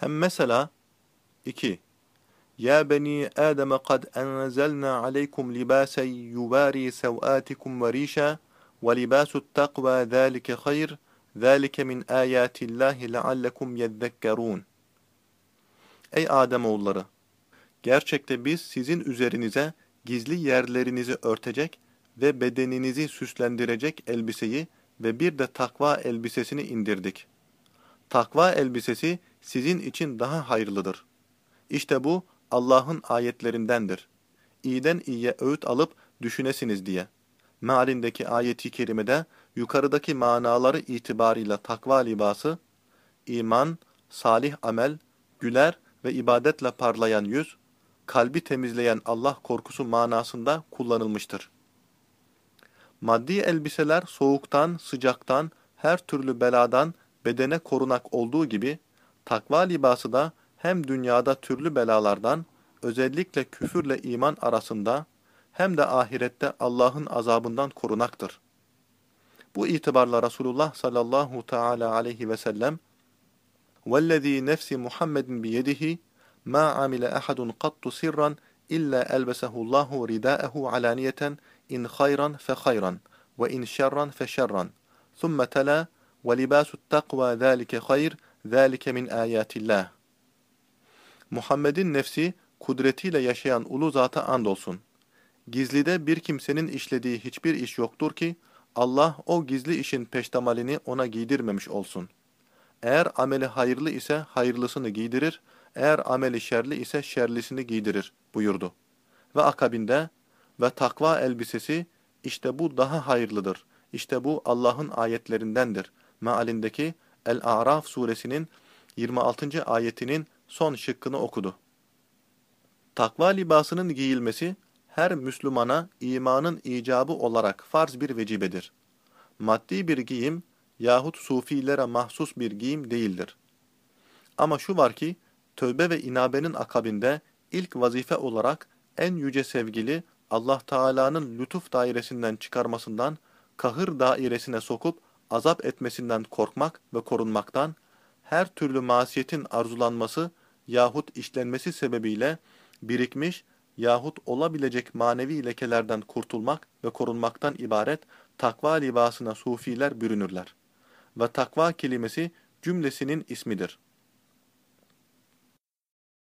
Hem mesela 2. Ya beni Adem kad enzelna aleykum libasen yuvari sevatikum ve rişa ve libasut takva zâlike hayr zâlike min âyâtillâhi leallekum yezzekkerûn. Ey Adem oğulları! Gerçekte biz sizin üzerinize gizli yerlerinizi örtecek ve bedeninizi süslendirecek elbiseyi ve bir de takva elbisesini indirdik. Takva elbisesi sizin için daha hayırlıdır. İşte bu Allah'ın ayetlerindendir. İyiden iyiye öğüt alıp düşünesiniz diye. Mealindeki ayeti kerimede yukarıdaki manaları itibarıyla takva libası, iman, salih amel, güler ve ibadetle parlayan yüz, kalbi temizleyen Allah korkusu manasında kullanılmıştır. Maddi elbiseler soğuktan, sıcaktan, her türlü beladan bedene korunak olduğu gibi, takva libası da hem dünyada türlü belalardan, özellikle küfürle iman arasında, hem de ahirette Allah'ın azabından korunaktır. Bu itibarla Resulullah sallallahu teala aleyhi ve sellem, وَالَّذ۪ي نَفْسِ مُحَمَّدٍ بِيَدِهِ مَا عَمِلَ أَحَدٌ قَطُّ سِرًّا إِلَّا أَلْبَسَهُ اللّٰهُ رِدَاءَهُ عَلَانِيَةً إِنْ خَيْرًا فَخَيْرًا وَإِنْ شَرًّا فَشَرًّا ثُمَّ تَلَا وَلِبَاسُ التَّقْوَى ذَٰلِكَ خَيْرٌ ذَٰلِكَ مِنْ آيَاتِ اللّٰهِ Muhammed'in nefsi kudretiyle yaşayan ulu zata andolsun. Gizlide bir kimsenin işlediği hiçbir iş yoktur ki Allah o gizli işin peştemalini ona giydirmemiş olsun. Eğer ameli hayırlı ise hayırlısını giydirir, eğer ameli şerli ise şerlisini giydirir buyurdu. Ve akabinde ve takva elbisesi işte bu daha hayırlıdır. İşte bu Allah'ın ayetlerindendir. Mealindeki El-A'raf suresinin 26. ayetinin son şıkkını okudu. Takva libasının giyilmesi her Müslümana imanın icabı olarak farz bir vecibedir. Maddi bir giyim yahut sufilere mahsus bir giyim değildir. Ama şu var ki, tövbe ve inabenin akabinde ilk vazife olarak en yüce sevgili Allah Teala'nın lütuf dairesinden çıkarmasından, kahır dairesine sokup azap etmesinden korkmak ve korunmaktan, her türlü masiyetin arzulanması yahut işlenmesi sebebiyle birikmiş yahut olabilecek manevi lekelerden kurtulmak ve korunmaktan ibaret takva libasına sufiler bürünürler. Ve takva kelimesi cümlesinin ismidir.